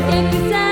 Thank you so much.